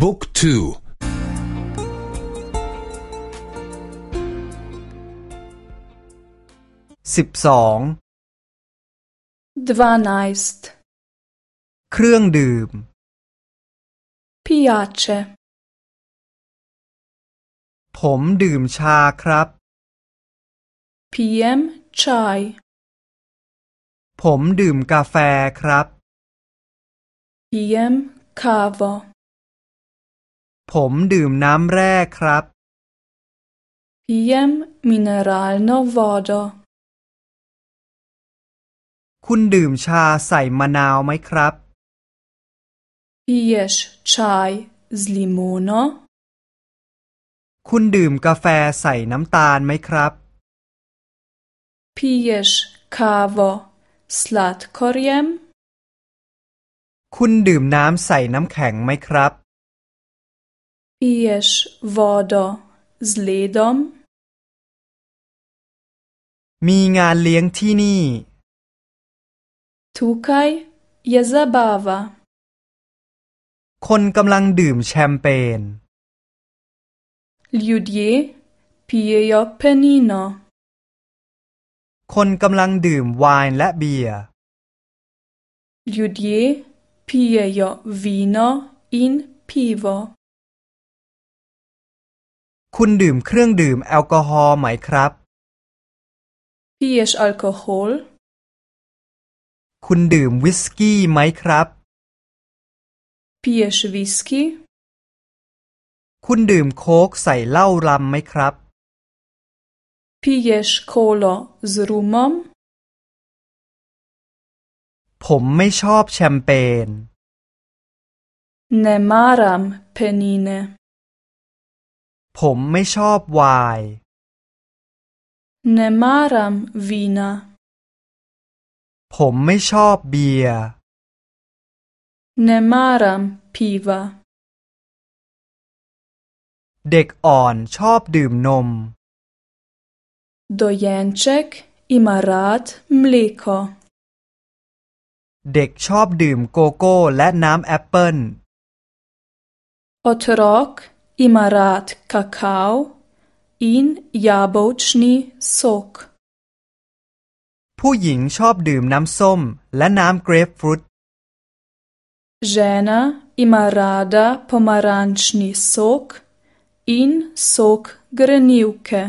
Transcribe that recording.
บุ๊กทูสิบสองดวานายสต์เครื่องดื่มพิอาเชผมดื่มชาครับพีเอ็มชายผมดื่มกาแฟครับ Pijem kavo ผมดื่มน้ำแร่ครับ Pijem mineralno vodo คุณดื่มชาใส่มะนาวไหมครับ Piješ čaj z limono คุณดื่มกาแฟใส่น้ำตาลไหมครับ Piješ kavo sladkorjem คุณดื่มน้ำใส่น้ำแข็งไหมครับ Piješ vodo z ledom มีงานเลี้ยงที่นี่ Tukaj je zabava คนกำลังดื่มแชมเปญ Ljudje pijejo penino คนกำลังดื่มไวน์และเบียร์ Ljudje pijejo vino in pivo คุณดื่มเครื่องดื่มแอลกอฮอล์ไหมครับ Piješ alkohol คุณดื่มวิสกี้ไหมครับ Piješ viski คุณดื่มโค้กใส่เหล้ารำไหมครับ Piješ kolo z rumom ผมไม่ชอบแชมเปญ Ne maram penine ผมไม่ชอบไวน์ Ne maram vina ผมไม่ชอบเบียร์ Ne maram piva เด็กอ่อนชอบดื่มนม Dojenček ima rad mleko เด็กชอบดื่มโกโก้และน้ำแอปเปิ้ล Otrok ima rad kakao in jabolčni sok ผู้หญิงชอบดื่มน้ำส้มและน้ำเกรปฟรุต Žena ima rada pomarančni sok in sok grenivke